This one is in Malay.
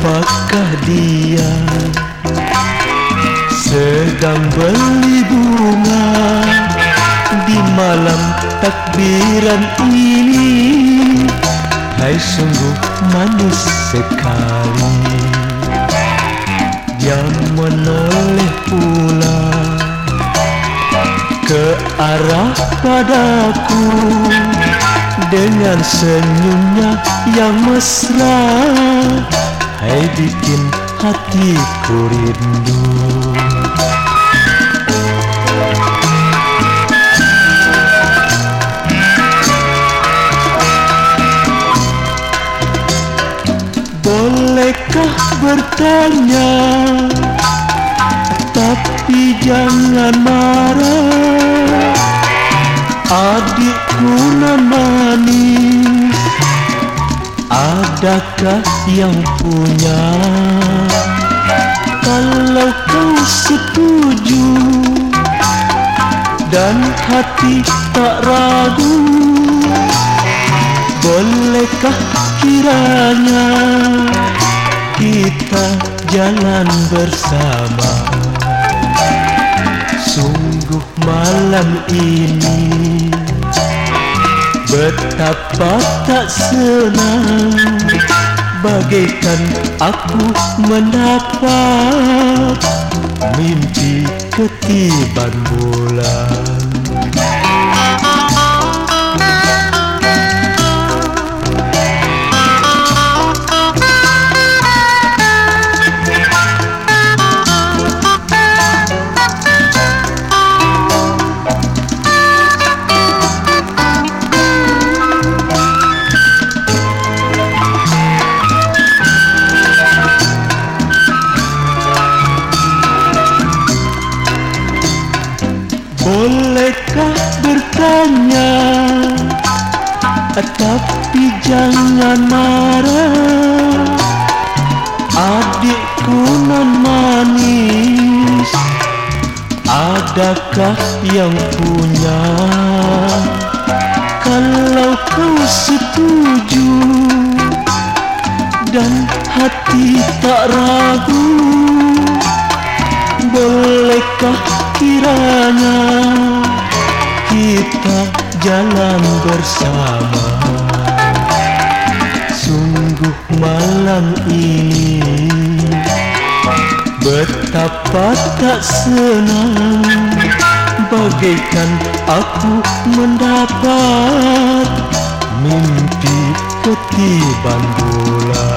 Apakah dia sedang beli bunga di malam takbiran ini? Hai sungguh manis sekali yang menoleh pula ke arah padaku dengan senyumnya yang mesra. Hai bikin hatiku rindu. Bolehkah bertanya? Tapi jangan marah. Adikku nan Adakah yang punya? Kalau kau setuju Dan hati tak ragu Bolehkah kiranya Kita jalan bersama? Sungguh malam ini Betapa tak senang Bagaikan aku mendapat Mimpi ketiban Bolehkah bertanya Tapi jangan marah? Adikku nan manis Adakah yang punya? Kalau kau setuju Dan hati tak ragu Bolehkah kiranya kita jalan bersama. Sungguh malam ini Betapa tak senang Bagaikan aku mendapat Mimpi ketiban bulan